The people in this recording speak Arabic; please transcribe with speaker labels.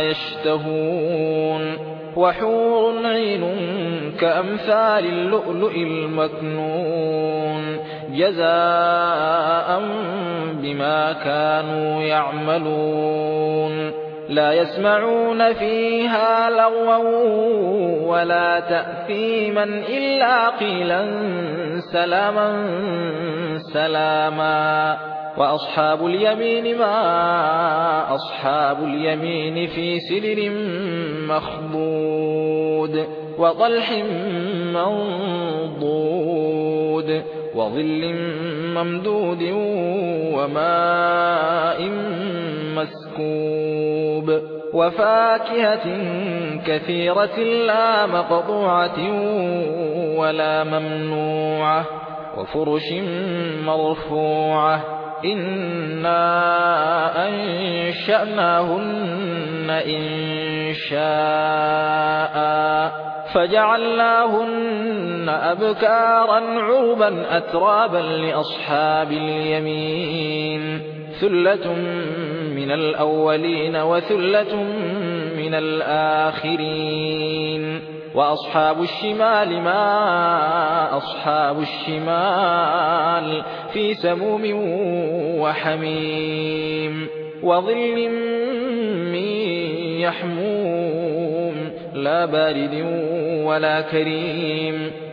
Speaker 1: يشتهون وحور عين كأمثال اللؤلؤ المكنون جزاء بما كانوا يعملون لا يسمعون فيها لغوا ولا تأثيما إلا قيلا سلاما سلاما وأصحاب اليمين ما أصحاب اليمين في سدر مخبود وطلح منضود وظل ممدود وماء مسكوب وفاكهة كثيرة لا مقطوعة ولا ممنوعة. وفرش مرفوعة. إنا أنشأناهن إن شاء. فجعلناهن أبكارا عربا أترابا لأصحاب اليمين. ثلة من الأولين وثلة من الآخرين. وأصحاب الشمال ما أصحاب الشمال في سموم وحميم. وظل من يحموم لا بارد ولا كريم.